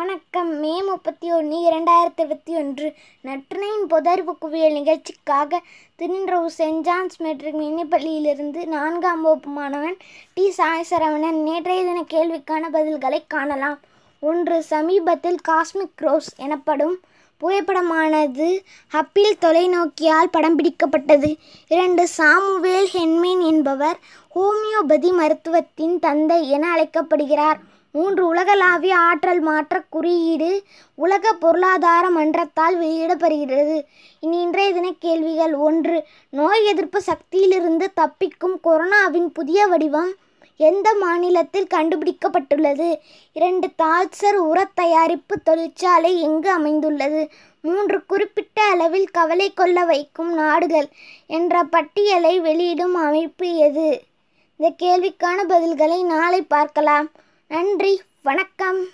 வணக்கம். மே முப்பத்தி ஒன்று இரண்டாயிரத்தி இருபத்தி ஒன்று. நற்றினையின் பொதறிவு குவியல் நிகழ்ச்சிக்காக திருநின்றவு சென்ட் ஜான்ஸ் மெட்ரிக் மினிப்பள்ளியிலிருந்து நான்காம் வகுப்பு மாணவன் டி சாய் சரவணன் நேற்றைய தின கேள்விக்கான பதில்களை காணலாம். ஒன்று சமீபத்தில் காஸ்மிக் ரோஸ் எனப்படும் புகைப்படமானது ஹப்பிள் தொலைநோக்கியால் படம் பிடிக்கப்பட்டது. இரண்டு சாமுவேல் ஹென்மேன் என்பவர் ஹோமியோபதி மருத்துவத்தின் தந்தை என அழைக்கப்படுகிறார். மூன்று உலகளாவிய ஆற்றல் மாற்ற குறியீடு உலக பொருளாதார மன்றத்தால் வெளியிடப்படுகிறது. இனி இன்றைய தின கேள்விகள் ஒன்று. நோய் எதிர்ப்பு சக்தியிலிருந்து தப்பிக்கும் கொரோனாவின் புதிய வடிவம் எந்த மாநிலத்தில் கண்டுபிடிக்கப்பட்டுள்ளது? இரண்டு. தால்சர் உரத் தயாரிப்பு தொழிற்சாலை எங்கு அமைந்துள்ளது? மூன்று. குறிப்பிட்ட அளவில் கவலை கொள்ள வைக்கும் நாடுகள் என்ற பட்டியலை வெளியிடும் அமைப்பு எது? இந்த கேள்விக்கான பதில்களை நாளை பார்க்கலாம். நன்றி வணக்கம்.